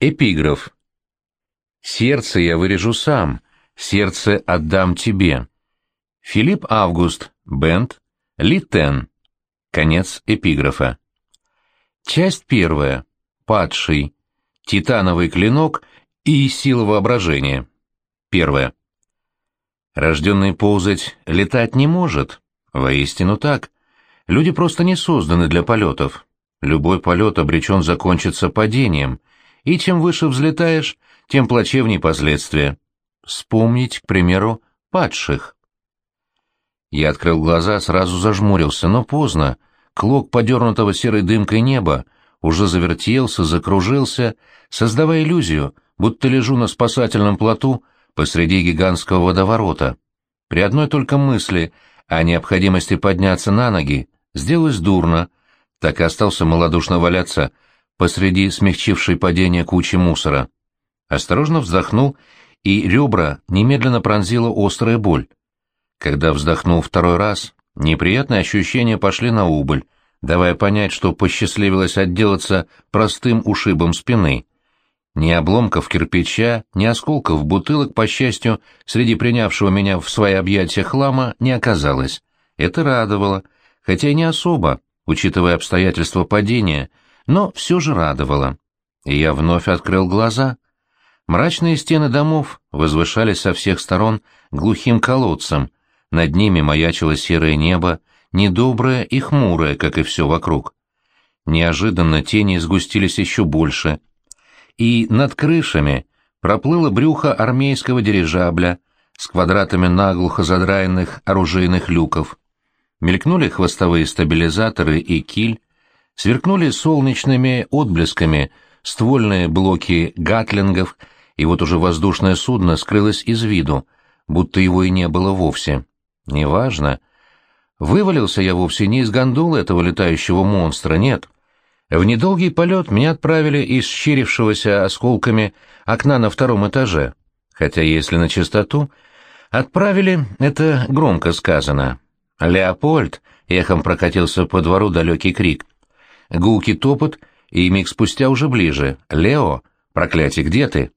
Эпиграф. «Сердце я вырежу сам, сердце отдам тебе». Филипп Август, Бенд, Литен. Конец эпиграфа. Часть первая. Падший. Титановый клинок и сила воображения. Первое. Рожденный ползать летать не может. Воистину так. Люди просто не созданы для полетов. Любой полет обречен закончиться падением, и чем выше взлетаешь, тем плачевнее последствия. Вспомнить, к примеру, падших. Я открыл глаза, сразу зажмурился, но поздно. Клок подернутого серой дымкой неба уже завертелся, закружился, создавая иллюзию, будто лежу на спасательном плоту посреди гигантского водоворота. При одной только мысли о необходимости подняться на ноги сделалось дурно, так и остался малодушно валяться посреди смягчившей падение кучи мусора. Осторожно вздохнул, и ребра немедленно пронзила острая боль. Когда вздохнул второй раз, неприятные ощущения пошли на убыль, давая понять, что посчастливилось отделаться простым ушибом спины. Ни обломков кирпича, ни осколков бутылок, по счастью, среди принявшего меня в свои объятия хлама не оказалось. Это радовало, хотя и не особо, учитывая обстоятельства падения, но все же радовало. И я вновь открыл глаза. Мрачные стены домов возвышались со всех сторон глухим колодцем, над ними маячило серое небо, недоброе и хмурое, как и все вокруг. Неожиданно тени сгустились еще больше, и над крышами проплыло брюхо армейского дирижабля с квадратами наглухо задраенных оружейных люков. Мелькнули хвостовые стабилизаторы и киль, сверкнули солнечными отблесками ствольные блоки гатлингов, и вот уже воздушное судно скрылось из виду, будто его и не было вовсе. Неважно. Вывалился я вовсе не из гондолы этого летающего монстра, нет. В недолгий полет меня отправили из щерившегося осколками окна на втором этаже. Хотя, если на чистоту, отправили, это громко сказано. «Леопольд!» — эхом прокатился по двору далекий крик. Гулкий топот, и миг спустя уже ближе. «Лео! Проклятие, где ты?»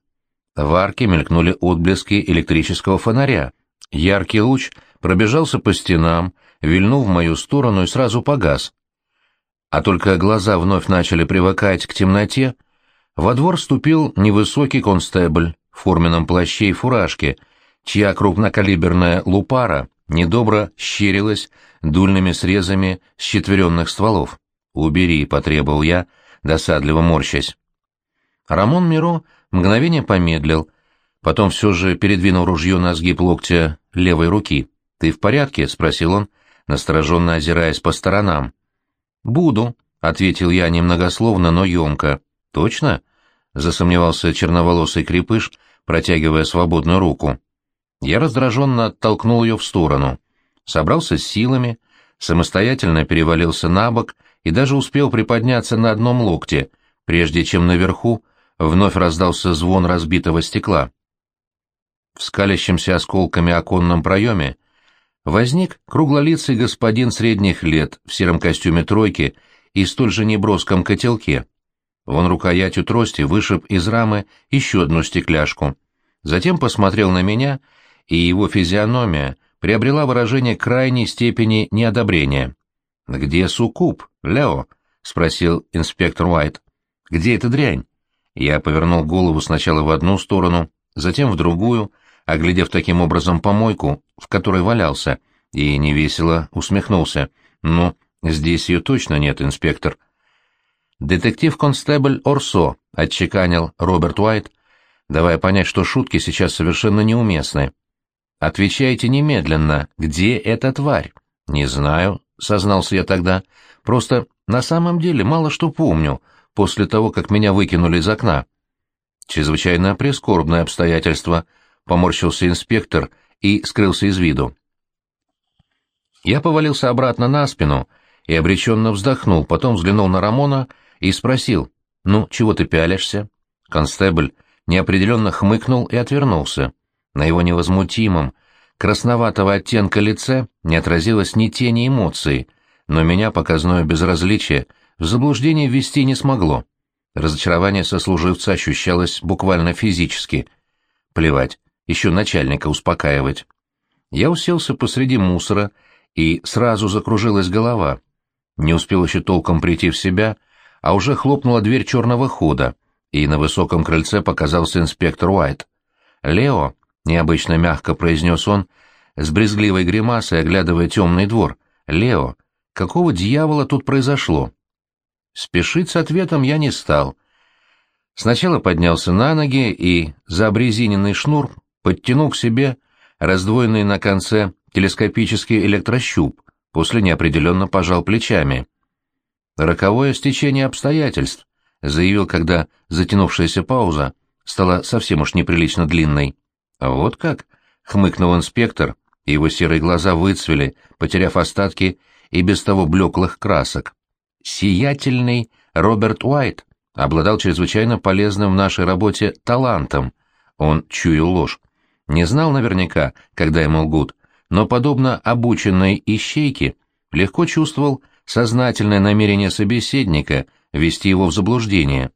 В арке мелькнули отблески электрического фонаря. Яркий луч пробежался по стенам, вильнул в мою сторону и сразу погас. А только глаза вновь начали привыкать к темноте, во двор вступил невысокий констебль в форменном плаще и фуражке, чья крупнокалиберная лупара недобро щерилась дульными срезами с четверенных стволов. «Убери», — потребовал я, досадливо морщась. Рамон Миро мгновение помедлил, потом все же передвинул ружье на сгиб локтя левой руки. «Ты в порядке?» — спросил он, настороженно озираясь по сторонам. «Буду», — ответил я немногословно, но емко. «Точно?» — засомневался черноволосый крепыш, протягивая свободную руку. Я раздраженно оттолкнул ее в сторону. Собрался с силами, самостоятельно перевалился на бок и даже успел приподняться на одном локте, прежде чем наверху вновь раздался звон разбитого стекла. В скалящемся осколками оконном проеме возник круглолицый господин средних лет в сером костюме тройки и столь же неброском котелке. Он рукоятью трости вышиб из рамы еще одну стекляшку. Затем посмотрел на меня, и его физиономия приобрела выражение крайней степени неодобрения. «Где суккуб, Лео?» — спросил инспектор Уайт. «Где эта дрянь?» Я повернул голову сначала в одну сторону, затем в другую, оглядев таким образом помойку, в которой валялся, и невесело усмехнулся. «Ну, здесь ее точно нет, инспектор». «Детектив-констебль Орсо», — отчеканил Роберт Уайт, давая понять, что шутки сейчас совершенно неуместны. «Отвечайте немедленно, где эта тварь?» «Не знаю», — сознался я тогда. «Просто на самом деле мало что помню после того, как меня выкинули из окна». «Чрезвычайно прискорбное обстоятельство», — поморщился инспектор и скрылся из виду. Я повалился обратно на спину и обреченно вздохнул, потом взглянул на Рамона и спросил, «Ну, чего ты пялишься?» Констебль неопределенно хмыкнул и отвернулся. На его невозмутимом, красноватого оттенка лице не отразилось ни тени эмоций, но меня показное безразличие в заблуждение ввести не смогло. Разочарование сослуживца ощущалось буквально физически. Плевать, еще начальника успокаивать. Я уселся посреди мусора, и сразу закружилась голова. Не успел еще толком прийти в себя, а уже хлопнула дверь черного хода, и на высоком крыльце показался инспектор Уайт. «Лео», — необычно мягко произнес он, с брезгливой гримасой оглядывая темный двор, «Лео, какого дьявола тут произошло?» Спешить с ответом я не стал. Сначала поднялся на ноги и за обрезиненный шнур подтянул к себе раздвоенный на конце телескопический электрощуп, после неопределенно пожал плечами. «Роковое стечение обстоятельств», — заявил, когда затянувшаяся пауза стала совсем уж неприлично длинной. «Вот как?» — хмыкнул инспектор, и его серые глаза выцвели, потеряв остатки и без того блеклых красок. Сиятельный Роберт Уайт обладал чрезвычайно полезным в нашей работе талантом. Он чуял ложь. Не знал наверняка, когда ему лгут, но, подобно обученной ищейке, легко чувствовал сознательное намерение собеседника ввести его в заблуждение.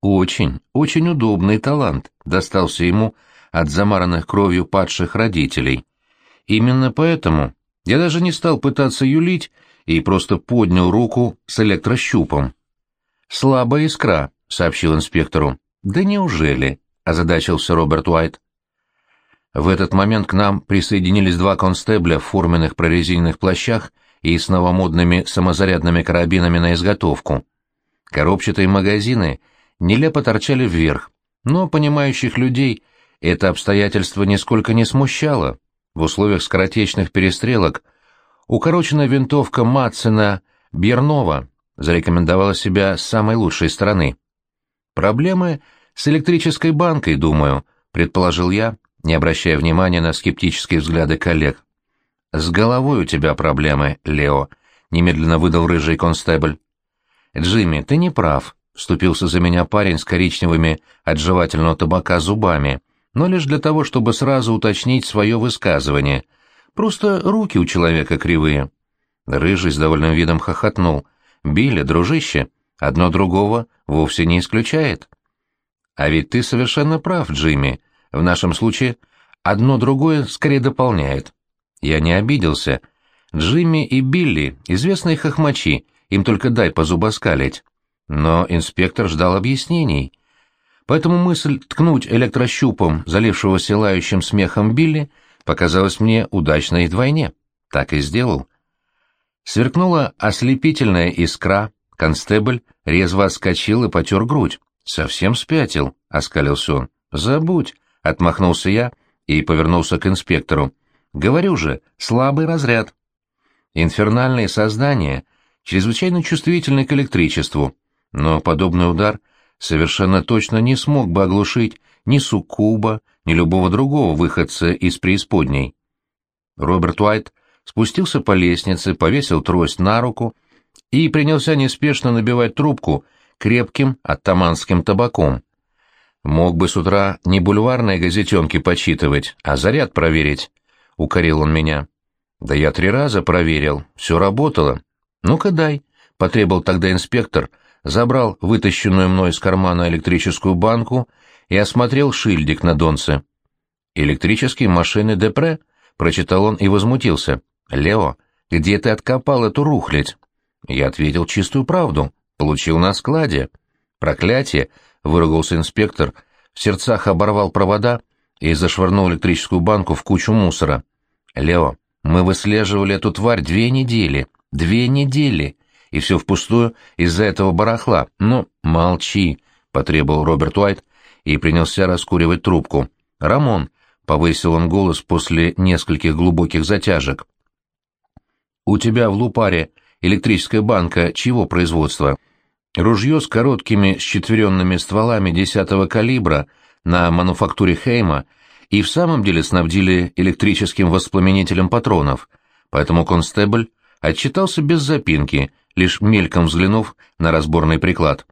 Очень, очень удобный талант достался ему от замаранных кровью падших родителей. Именно поэтому я даже не стал пытаться юлить и просто поднял руку с электрощупом. «Слабая искра», — сообщил инспектору. «Да неужели?» — озадачился Роберт Уайт. В этот момент к нам присоединились два констебля в форменных прорезиненных плащах и с новомодными самозарядными карабинами на изготовку. Коробчатые магазины нелепо торчали вверх, но понимающих людей это обстоятельство нисколько не смущало. В условиях скоротечных перестрелок — Укороченная винтовка Матсена Бернова зарекомендовала себя с самой лучшей стороны. «Проблемы с электрической банкой, думаю», — предположил я, не обращая внимания на скептические взгляды коллег. «С головой у тебя проблемы, Лео», — немедленно выдал рыжий констебль. «Джимми, ты не прав», — вступился за меня парень с коричневыми от жевательного табака зубами, но лишь для того, чтобы сразу уточнить свое высказывание — Просто руки у человека кривые. Рыжий с довольным видом хохотнул. Билли, дружище, одно другого вовсе не исключает. А ведь ты совершенно прав, Джимми. В нашем случае одно другое скорее дополняет. Я не обиделся. Джимми и Билли — известные хохмачи, им только дай позубоскалить. Но инспектор ждал объяснений. Поэтому мысль ткнуть электрощупом, залившегося лающим смехом Билли, показалось мне удачной вдвойне. Так и сделал. Сверкнула ослепительная искра, констебль резво отскочил и потер грудь. «Совсем спятил», — оскалился он. «Забудь», — отмахнулся я и повернулся к инспектору. «Говорю же, слабый разряд». Инфернальные создания чрезвычайно чувствительны к электричеству, но подобный удар совершенно точно не смог бы оглушить ни суккуба, ни любого другого выходца из преисподней. Роберт Уайт спустился по лестнице, повесил трость на руку и принялся неспешно набивать трубку крепким оттаманским табаком. «Мог бы с утра не бульварные газетенки почитывать, а заряд проверить», — укорил он меня. «Да я три раза проверил, все работало. Ну-ка дай», — потребовал тогда инспектор, забрал вытащенную мной из кармана электрическую банку и осмотрел шильдик на донце. «Электрические машины Депре?» — прочитал он и возмутился. «Лео, где ты откопал эту рухлядь?» Я ответил чистую правду. Получил на складе. «Проклятие!» — выругался инспектор, в сердцах оборвал провода и зашвырнул электрическую банку в кучу мусора. «Лео, мы выслеживали эту тварь две недели. Две недели!» И все впустую из-за этого барахла. «Ну, молчи!» — потребовал Роберт Уайт, и принялся раскуривать трубку. «Рамон», — повысил он голос после нескольких глубоких затяжек, — «у тебя в лупаре электрическая банка чего производства?» Ружье с короткими счетверенными стволами десятого калибра на мануфактуре Хейма и в самом деле снабдили электрическим воспламенителем патронов, поэтому констебль отчитался без запинки, лишь мельком взглянув на разборный приклад.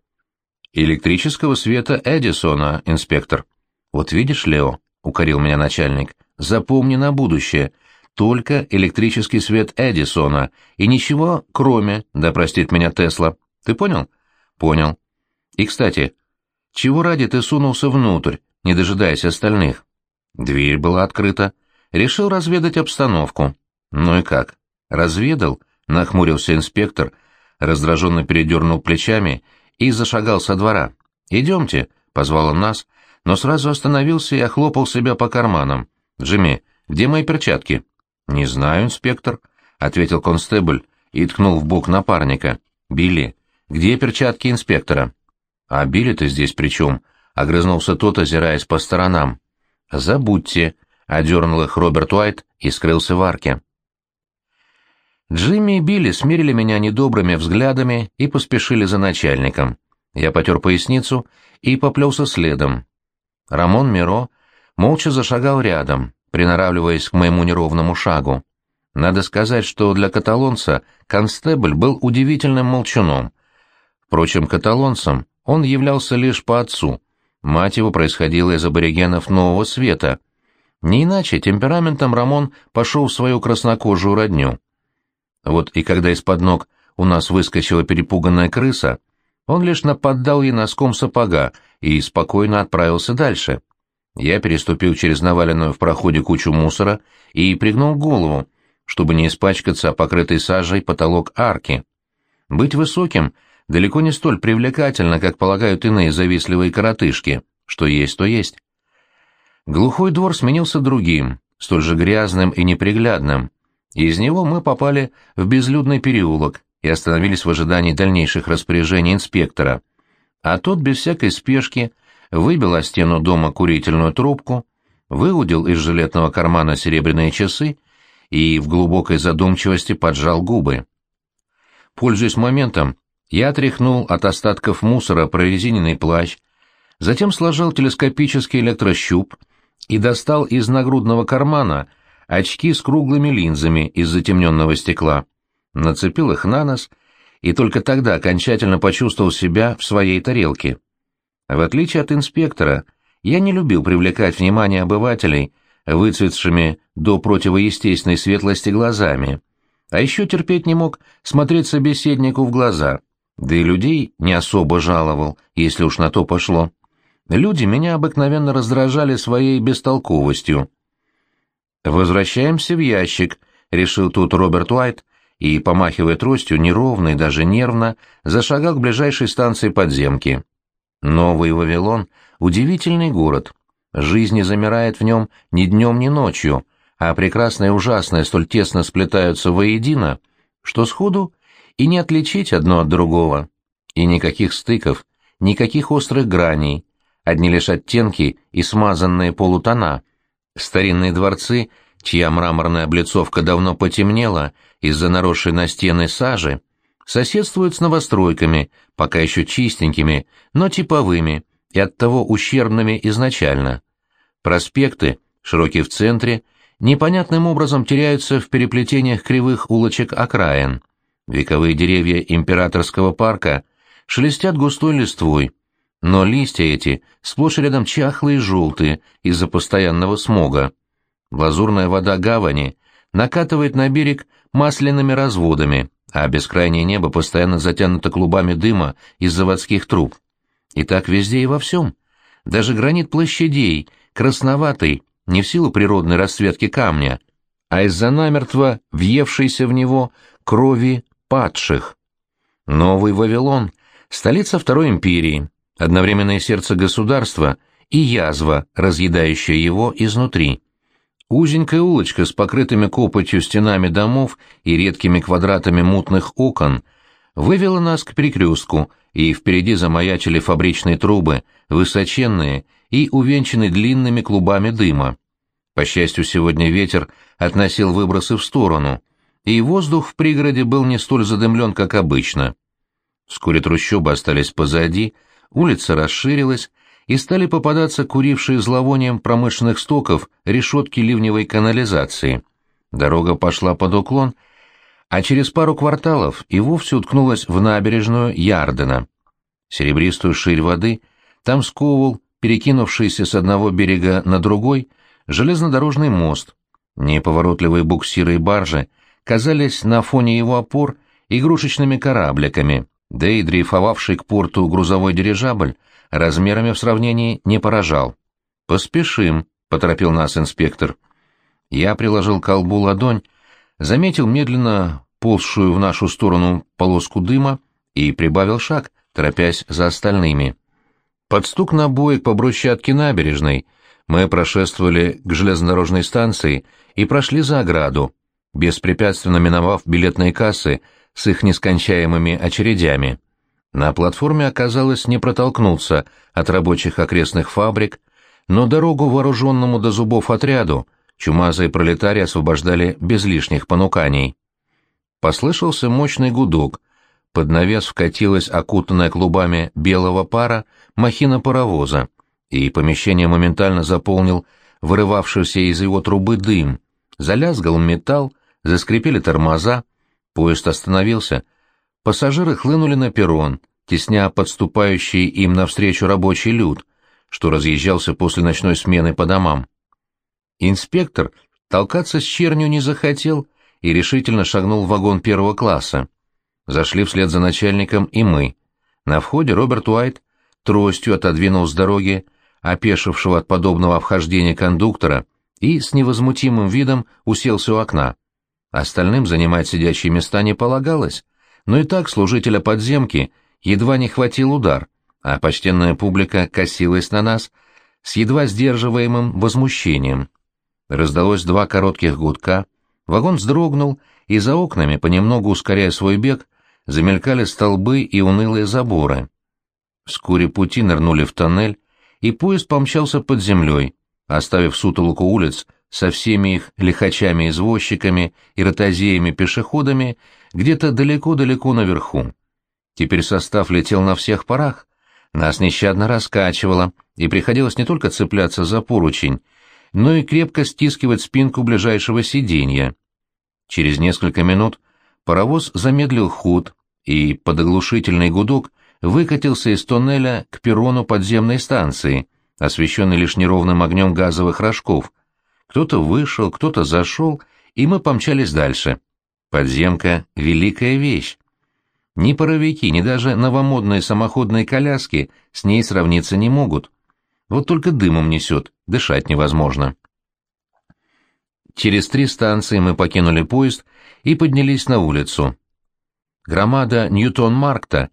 Электрического света Эдисона, инспектор. Вот видишь, Лео, укорил меня начальник, запомни на будущее, только электрический свет Эдисона и ничего кроме, да простит меня Тесла. Ты понял? Понял. И, кстати, чего ради ты сунулся внутрь, не дожидаясь остальных? Дверь была открыта. Решил разведать обстановку. Ну и как? Разведал? Нахмурился инспектор, раздраженно передернул плечами и зашагал со двора. «Идемте», — позвал он нас, но сразу остановился и охлопал себя по карманам. «Джимми, где мои перчатки?» «Не знаю, инспектор», — ответил констебль и ткнул в бок напарника. «Билли, где перчатки инспектора?» «А Билли-то здесь при чем?» — огрызнулся тот, озираясь по сторонам. «Забудьте», — одернул их Роберт Уайт и скрылся в арке. Джимми и Билли смерили меня недобрыми взглядами и поспешили за начальником. Я потер поясницу и поплелся следом. Рамон Миро молча зашагал рядом, приноравливаясь к моему неровному шагу. Надо сказать, что для каталонца констебль был удивительным молчуном. Впрочем, каталонцем он являлся лишь по отцу. Мать его происходила из аборигенов Нового Света. Не иначе темпераментом Рамон пошел в свою краснокожую родню. Вот и когда из-под ног у нас выскочила перепуганная крыса, он лишь наподдал ей носком сапога и спокойно отправился дальше. Я переступил через наваленную в проходе кучу мусора и пригнул голову, чтобы не испачкаться покрытый сажей потолок арки. Быть высоким далеко не столь привлекательно, как полагают иные завистливые коротышки. Что есть, то есть. Глухой двор сменился другим, столь же грязным и неприглядным, из него мы попали в безлюдный переулок и остановились в ожидании дальнейших распоряжений инспектора. А тот без всякой спешки выбил о стену дома курительную трубку, выудил из жилетного кармана серебряные часы и в глубокой задумчивости поджал губы. Пользуясь моментом, я отряхнул от остатков мусора прорезиненный плащ, затем сложил телескопический электрощуп и достал из нагрудного кармана очки с круглыми линзами из затемненного стекла, нацепил их на нос и только тогда окончательно почувствовал себя в своей тарелке. В отличие от инспектора, я не любил привлекать внимание обывателей выцветшими до противоестественной светлости глазами, а еще терпеть не мог смотреть собеседнику в глаза, да и людей не особо жаловал, если уж на то пошло. Люди меня обыкновенно раздражали своей бестолковостью, «Возвращаемся в ящик», — решил тут Роберт Уайт, и, помахивая тростью, неровно и даже нервно, зашагал к ближайшей станции подземки. Новый Вавилон — удивительный город. Жизнь не замирает в нем ни днем, ни ночью, а прекрасное и ужасное столь тесно сплетаются воедино, что сходу и не отличить одно от другого. И никаких стыков, никаких острых граней, одни лишь оттенки и смазанные полутона — Старинные дворцы, чья мраморная облицовка давно потемнела из-за наросшей на стены сажи, соседствуют с новостройками, пока еще чистенькими, но типовыми и оттого ущербными изначально. Проспекты, широкие в центре, непонятным образом теряются в переплетениях кривых улочек окраин. Вековые деревья императорского парка шелестят густой листвой, но листья эти сплошь рядом чахлые и желтые из-за постоянного смога. Лазурная вода гавани накатывает на берег масляными разводами, а бескрайнее небо постоянно затянуто клубами дыма из заводских труб. И так везде и во всем. Даже гранит площадей, красноватый, не в силу природной расцветки камня, а из-за намертво въевшейся в него крови падших. Новый Вавилон, столица Второй империи, одновременное сердце государства и язва, разъедающая его изнутри. Узенькая улочка с покрытыми копотью стенами домов и редкими квадратами мутных окон вывела нас к перекрестку, и впереди замаячили фабричные трубы, высоченные и увенчанные длинными клубами дыма. По счастью, сегодня ветер относил выбросы в сторону, и воздух в пригороде был не столь задымлен, как обычно. Вскоре трущобы остались позади, улица расширилась, и стали попадаться курившие зловонием промышленных стоков решетки ливневой канализации. Дорога пошла под уклон, а через пару кварталов и вовсе уткнулась в набережную Ярдена. Серебристую ширь воды там сковывал перекинувшийся с одного берега на другой железнодорожный мост. Неповоротливые буксиры и баржи казались на фоне его опор игрушечными корабликами, да и дрейфовавший к порту грузовой дирижабль размерами в сравнении не поражал. «Поспешим», — поторопил нас инспектор. Я приложил к колбу ладонь, заметил медленно ползшую в нашу сторону полоску дыма и прибавил шаг, торопясь за остальными. Под стук набоек по брусчатке набережной мы прошествовали к железнодорожной станции и прошли за ограду, беспрепятственно миновав билетные кассы с их нескончаемыми очередями. На платформе оказалось не протолкнуться от рабочих окрестных фабрик, но дорогу вооруженному до зубов отряду чумазые пролетарии освобождали без лишних понуканий. Послышался мощный гудок, под навес вкатилась окутанная клубами белого пара махина паровоза, и помещение моментально заполнил вырывавшийся из его трубы дым. Залязгал металл, заскрипели тормоза, поезд остановился. Пассажиры хлынули на перрон, тесня подступающий им навстречу рабочий люд, что разъезжался после ночной смены по домам. Инспектор толкаться с чернью не захотел и решительно шагнул в вагон первого класса. Зашли вслед за начальником и мы. На входе Роберт Уайт тростью отодвинул с дороги опешившего от подобного обхождения кондуктора и с невозмутимым видом уселся у окна. Остальным занимать сидячие места не полагалось, но и так служителя подземки едва не хватил удар, а почтенная публика косилась на нас с едва сдерживаемым возмущением. Раздалось два коротких гудка, вагон вздрогнул, и за окнами, понемногу ускоряя свой бег, замелькали столбы и унылые заборы. Вскоре пути нырнули в тоннель, и поезд помчался под землей, оставив сутолоку улиц со всеми их лихачами-извозчиками и ротозеями-пешеходами где-то далеко-далеко наверху. Теперь состав летел на всех парах, нас нещадно раскачивало, и приходилось не только цепляться за поручень, но и крепко стискивать спинку ближайшего сиденья. Через несколько минут паровоз замедлил ход, и под оглушительный гудок выкатился из тоннеля к перрону подземной станции, освещенный лишь неровным огнем газовых рожков. Кто-то вышел, кто-то зашел, и мы помчались дальше. Подземка — великая вещь. Ни паровики, ни даже новомодные самоходные коляски с ней сравниться не могут. Вот только дымом несет, дышать невозможно. Через три станции мы покинули поезд и поднялись на улицу. Громада Ньютон-Маркта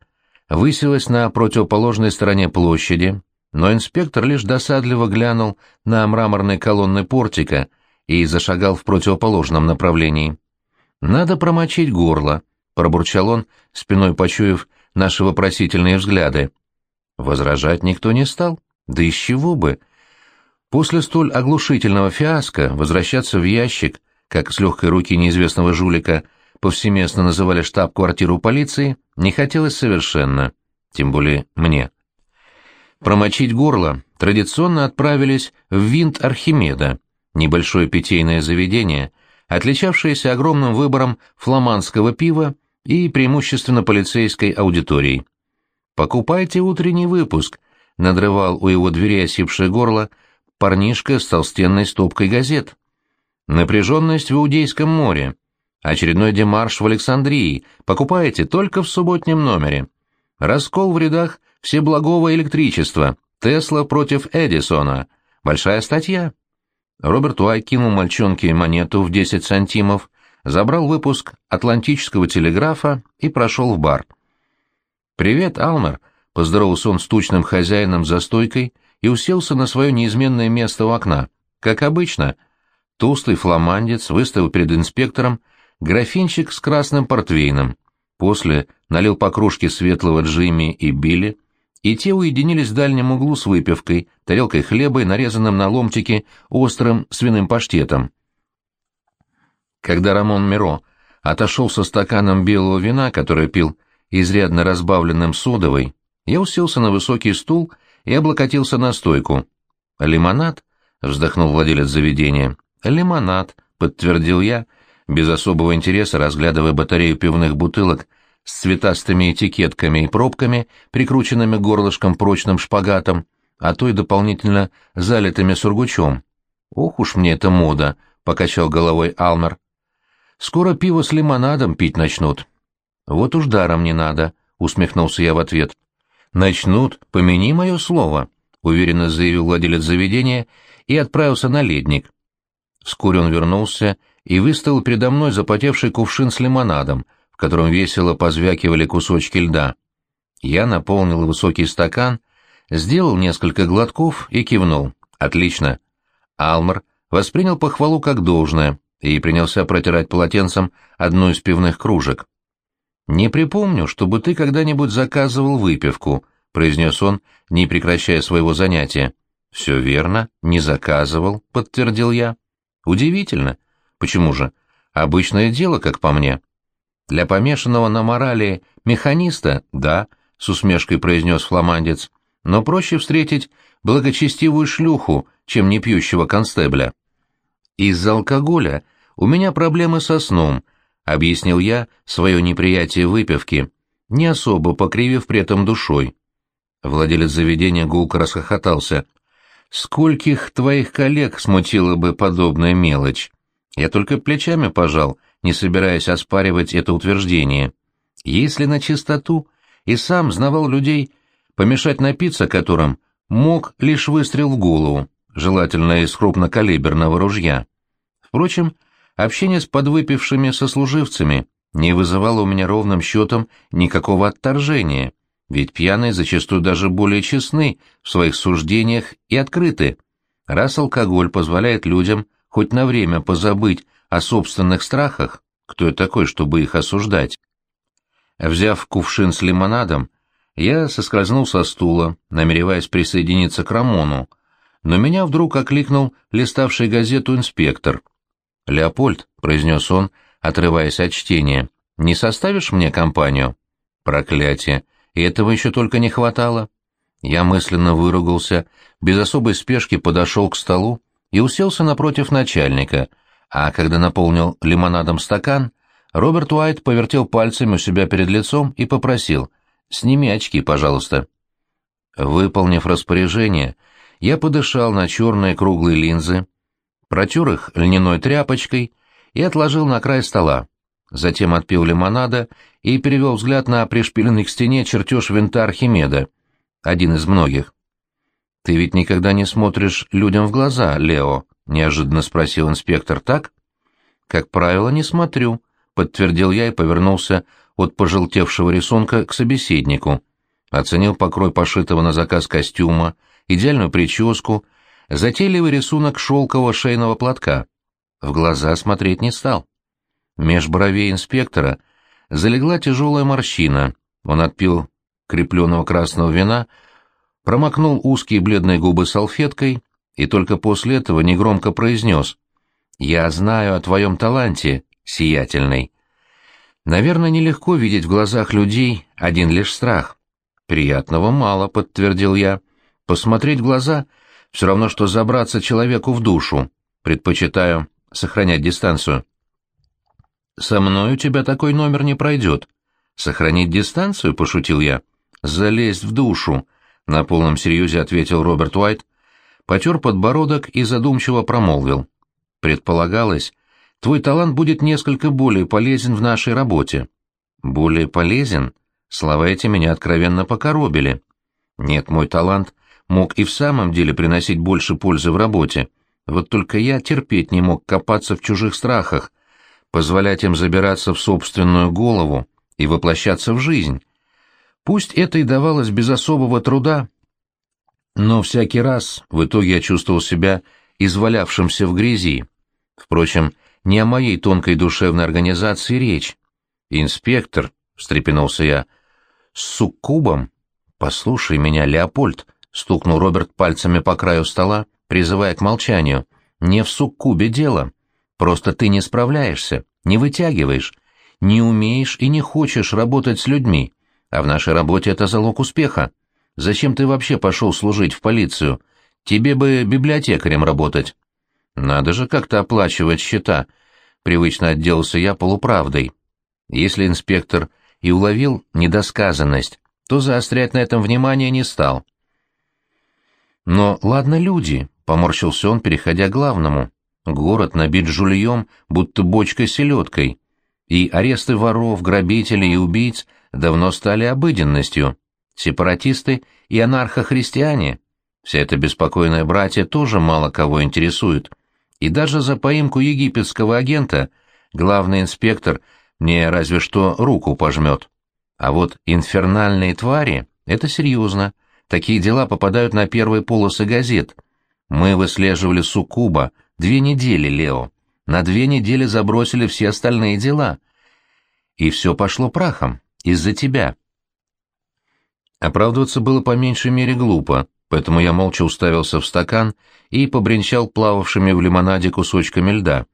высилась на противоположной стороне площади, но инспектор лишь досадливо глянул на мраморные колонны портика и зашагал в противоположном направлении. «Надо промочить горло», — пробурчал он, спиной почуяв наши вопросительные взгляды. Возражать никто не стал, да из чего бы. После столь оглушительного фиаско возвращаться в ящик, как с легкой руки неизвестного жулика повсеместно называли штаб-квартиру полиции, не хотелось совершенно, тем более мне. Промочить горло традиционно отправились в винт Архимеда, небольшое питейное заведение, отличавшееся огромным выбором фламандского пива и преимущественно полицейской аудиторией. «Покупайте утренний выпуск», — надрывал у его двери осипшее горло парнишка с толстенной стопкой газет. «Напряженность в Иудейском море», Очередной демарш в Александрии. Покупаете только в субботнем номере. Раскол в рядах всеблагого электричества. Тесла против Эдисона. Большая статья. Роберт Уай кинул мальчонке монету в 10 сантимов, забрал выпуск «Атлантического телеграфа» и прошел в бар. «Привет, Алмер», — поздоровался он с тучным хозяином за стойкой и уселся на свое неизменное место у окна. Как обычно, толстый фламандец выставил перед инспектором графинчик с красным портвейном. После налил по кружке светлого Джимми и Билли, и те уединились в дальнем углу с выпивкой, тарелкой хлеба и нарезанным на ломтики острым свиным паштетом. Когда Рамон Миро отошел со стаканом белого вина, который пил изрядно разбавленным содовой, я уселся на высокий стул и облокотился на стойку. «Лимонад?» — вздохнул владелец заведения. «Лимонад», — подтвердил я, без особого интереса разглядывая батарею пивных бутылок с цветастыми этикетками и пробками, прикрученными горлышком прочным шпагатом, а то и дополнительно залитыми сургучом. «Ох уж мне эта мода!» — покачал головой Алмер. «Скоро пиво с лимонадом пить начнут». «Вот уж даром не надо», — усмехнулся я в ответ. Начнут, помяни мое слово, уверенно заявил владелец заведения и отправился на ледник. Вскоре он вернулся и выставил передо мной запотевший кувшин с лимонадом, в котором весело позвякивали кусочки льда. Я наполнил высокий стакан, сделал несколько глотков и кивнул. Отлично. Алмар воспринял похвалу как должное и принялся протирать полотенцем одну из пивных кружек. «Не припомню, чтобы ты когда-нибудь заказывал выпивку», — произнес он, не прекращая своего занятия. «Все верно, не заказывал», — подтвердил я. «Удивительно. Почему же? Обычное дело, как по мне». «Для помешанного на морали механиста, да», — с усмешкой произнес фламандец, «но проще встретить благочестивую шлюху, чем непьющего констебля». «Из-за алкоголя у меня проблемы со сном», — объяснил я свое неприятие выпивки, не особо покривив при этом душой. Владелец заведения гулко расхохотался. «Скольких твоих коллег смутила бы подобная мелочь?» Я только плечами пожал, не собираясь оспаривать это утверждение. Если на чистоту, и сам знавал людей, помешать напиться которым мог лишь выстрел в голову, желательно из крупнокалиберного ружья. Впрочем, общение с подвыпившими сослуживцами не вызывало у меня ровным счетом никакого отторжения, ведь пьяные зачастую даже более честны в своих суждениях и открыты. Раз алкоголь позволяет людям хоть на время позабыть о собственных страхах, кто я такой, чтобы их осуждать? Взяв кувшин с лимонадом, я соскользнул со стула, намереваясь присоединиться к Рамону, но меня вдруг окликнул листавший газету инспектор — «Леопольд», — произнес он, отрываясь от чтения, — «не составишь мне компанию?» «Проклятие! И этого еще только не хватало». Я мысленно выругался, без особой спешки подошел к столу и уселся напротив начальника, а когда наполнил лимонадом стакан, Роберт Уайт повертел пальцами у себя перед лицом и попросил «Сними очки, пожалуйста». Выполнив распоряжение, я подышал на черные круглые линзы, протер их льняной тряпочкой и отложил на край стола. Затем отпил лимонада и перевел взгляд на пришпиленный к стене чертеж винта Архимеда, один из многих. «Ты ведь никогда не смотришь людям в глаза, Лео?» — неожиданно спросил инспектор. «Так?» «Как правило, не смотрю», — подтвердил я и повернулся от пожелтевшего рисунка к собеседнику. Оценил покрой пошитого на заказ костюма, идеальную прическу затейливый рисунок шелкового шейного платка. В глаза смотреть не стал. Меж бровей инспектора залегла тяжелая морщина. Он отпил крепленного красного вина, промокнул узкие бледные губы салфеткой и только после этого негромко произнес «Я знаю о твоем таланте, сиятельный». Наверное, нелегко видеть в глазах людей один лишь страх. «Приятного мало», — подтвердил я. «Посмотреть в глаза — все равно, что забраться человеку в душу. Предпочитаю сохранять дистанцию. «Со мной у тебя такой номер не пройдет». «Сохранить дистанцию?» — пошутил я. «Залезть в душу», — на полном серьезе ответил Роберт Уайт, потер подбородок и задумчиво промолвил. «Предполагалось, твой талант будет несколько более полезен в нашей работе». «Более полезен?» Слова эти меня откровенно покоробили. «Нет, мой талант мог и в самом деле приносить больше пользы в работе. Вот только я терпеть не мог копаться в чужих страхах, позволять им забираться в собственную голову и воплощаться в жизнь. Пусть это и давалось без особого труда, но всякий раз в итоге я чувствовал себя извалявшимся в грязи. Впрочем, не о моей тонкой душевной организации речь. «Инспектор», — встрепенулся я, — «с суккубом? Послушай меня, Леопольд, стукнул Роберт пальцами по краю стола, призывая к молчанию. «Не в суккубе дело. Просто ты не справляешься, не вытягиваешь, не умеешь и не хочешь работать с людьми, а в нашей работе это залог успеха. Зачем ты вообще пошел служить в полицию? Тебе бы библиотекарем работать». «Надо же как-то оплачивать счета», — привычно отделался я полуправдой. Если инспектор и уловил недосказанность, то заострять на этом внимание не стал. Но ладно люди, — поморщился он, переходя к главному. Город набит жульем, будто бочкой селедкой. И аресты воров, грабителей и убийц давно стали обыденностью. Сепаратисты и анархохристиане. Вся эта беспокойная братья тоже мало кого интересует. И даже за поимку египетского агента главный инспектор мне разве что руку пожмет. А вот инфернальные твари — это серьезно. Такие дела попадают на первые полосы газет. Мы выслеживали Сукуба две недели, Лео. На две недели забросили все остальные дела. И все пошло прахом. Из-за тебя. Оправдываться было по меньшей мере глупо, поэтому я молча уставился в стакан и побренчал плававшими в лимонаде кусочками льда.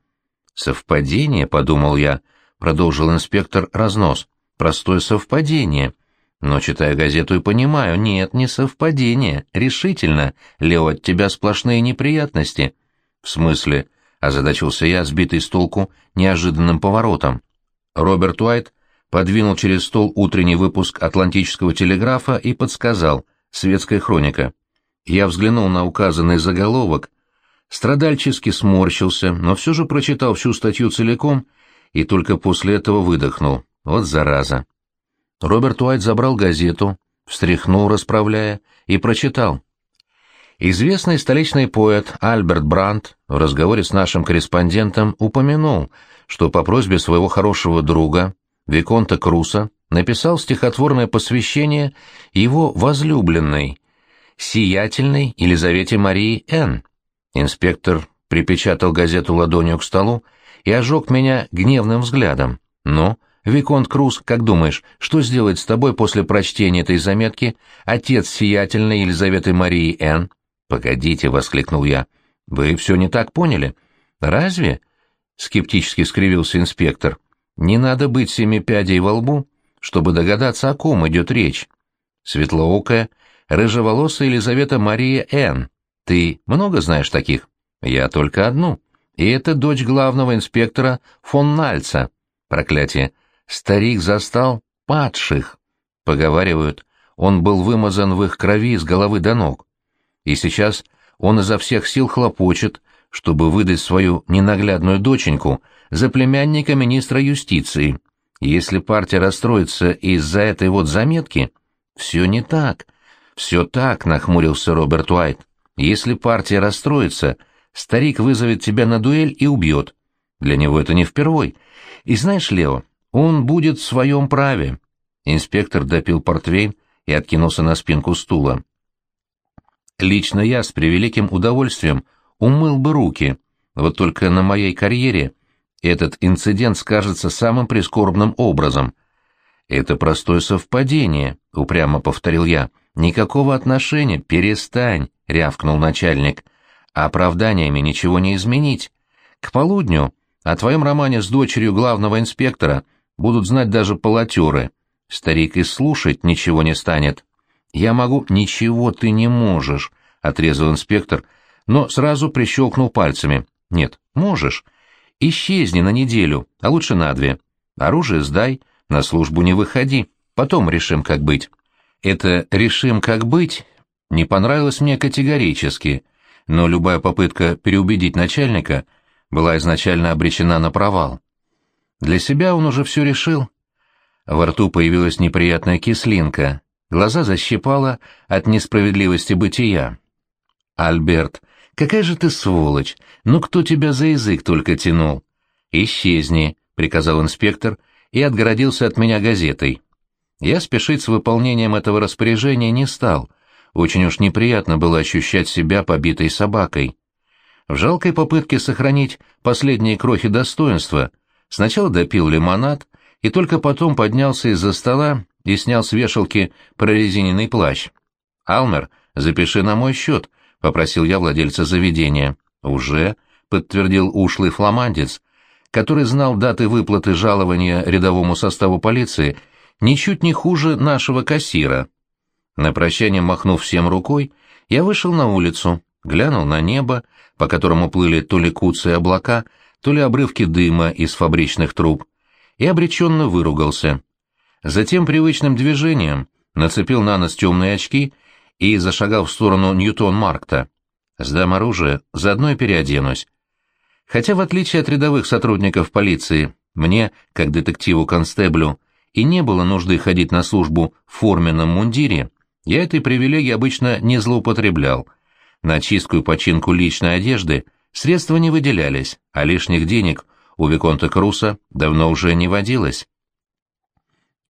«Совпадение», — подумал я, — продолжил инспектор разнос. «Простое совпадение». Но, читая газету, и понимаю, нет, не совпадение, решительно. Лео, от тебя сплошные неприятности. В смысле? Озадачился я, сбитый с толку неожиданным поворотом. Роберт Уайт подвинул через стол утренний выпуск «Атлантического телеграфа» и подсказал «Светская хроника». Я взглянул на указанный заголовок, страдальчески сморщился, но все же прочитал всю статью целиком и только после этого выдохнул. Вот зараза. Роберт Уайт забрал газету, встряхнул, расправляя, и прочитал. Известный столичный поэт Альберт Брандт в разговоре с нашим корреспондентом упомянул, что по просьбе своего хорошего друга, Виконта Круса, написал стихотворное посвящение его возлюбленной, сиятельной Елизавете Марии Н. Инспектор припечатал газету ладонью к столу и ожег меня гневным взглядом. «Ну, Виконт Круз, как думаешь, что сделает с тобой после прочтения этой заметки отец сиятельной Елизаветы Марии Н.?» «Погодите», — воскликнул я. «Вы все не так поняли?» «Разве?» — скептически скривился инспектор. Не надо быть семи пядей во лбу, чтобы догадаться, о ком идет речь. Светлоокая, рыжеволосая Елизавета Мария Н. Ты много знаешь таких? Я только одну. И это дочь главного инспектора фон Нальца. Проклятие. Старик застал падших. Поговаривают, он был вымазан в их крови с головы до ног. И сейчас он изо всех сил хлопочет, чтобы выдать свою ненаглядную доченьку за племянника министра юстиции. Если партия расстроится из-за этой вот заметки, все не так. Все так, нахмурился Роберт Уайт. Если партия расстроится, старик вызовет тебя на дуэль и убьет. Для него это не впервой. И знаешь, Лео, он будет в своем праве. Инспектор допил портвейн и откинулся на спинку стула. Лично я с превеликим удовольствием умыл бы руки, вот только на моей карьере этот инцидент скажется самым прискорбным образом. «Это простое совпадение», — упрямо повторил я. «Никакого отношения, перестань», — рявкнул начальник. «Оправданиями ничего не изменить. К полудню о твоем романе с дочерью главного инспектора будут знать даже полотеры. Старик и слушать ничего не станет». «Я могу...» «Ничего ты не можешь», — отрезал инспектор, но сразу прищелкнул пальцами. «Нет, можешь. Исчезни на неделю, а лучше на две. Оружие сдай, на службу не выходи, потом решим, как быть». Это «решим, как быть» не понравилось мне категорически, но любая попытка переубедить начальника была изначально обречена на провал. Для себя он уже все решил. Во рту появилась неприятная кислинка, глаза защипало от несправедливости бытия. «Альберт, какая же ты сволочь! Ну кто тебя за язык только тянул?» «Исчезни», — приказал инспектор и отгородился от меня газетой. Я спешить с выполнением этого распоряжения не стал. Очень уж неприятно было ощущать себя побитой собакой. В жалкой попытке сохранить последние крохи достоинства сначала допил лимонад и только потом поднялся из-за стола и снял с вешалки прорезиненный плащ. «Алмер, запиши на мой счет», — попросил я владельца заведения. «Уже», — подтвердил ушлый фламандец, который знал даты выплаты жалования рядовому составу полиции ничуть не хуже нашего кассира. На прощание махнув всем рукой, я вышел на улицу, глянул на небо, по которому плыли то ли куцы облака, то ли обрывки дыма из фабричных труб, и обреченно выругался. Затем привычным движением нацепил на нос темные очки и зашагал в сторону Ньютон-Маркта. Сдам оружие, заодно и переоденусь. Хотя, в отличие от рядовых сотрудников полиции, мне, как детективу-констеблю, и не было нужды ходить на службу в форменном мундире, я этой привилегией обычно не злоупотреблял. На чистку и починку личной одежды средства не выделялись, а лишних денег у Виконта Круса давно уже не водилось.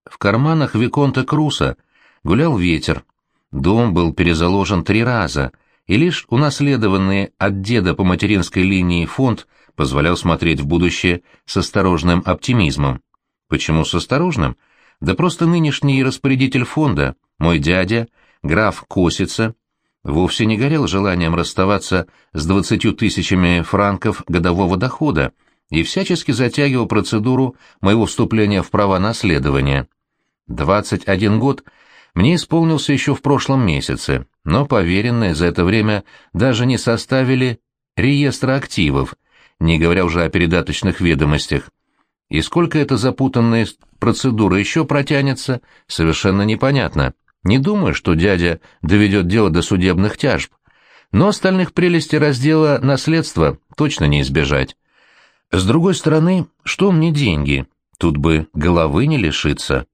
В карманах Виконта Круса гулял ветер. Дом был перезаложен три раза, и лишь унаследованный от деда по материнской линии фонд позволял смотреть в будущее с осторожным оптимизмом. Почему с осторожным? Да просто нынешний распорядитель фонда, мой дядя, граф Косица, вовсе не горел желанием расставаться с двадцатью тысячами франков годового дохода и всячески затягивал процедуру моего вступления в права наследования. Двадцать один год мне исполнился еще в прошлом месяце, но поверенные за это время даже не составили реестра активов, не говоря уже о передаточных ведомостях. И сколько эта запутанная процедура еще протянется, совершенно непонятно. Не думаю, что дядя доведет дело до судебных тяжб. Но остальных прелестей раздела наследства точно не избежать. С другой стороны, что мне деньги? Тут бы головы не лишиться.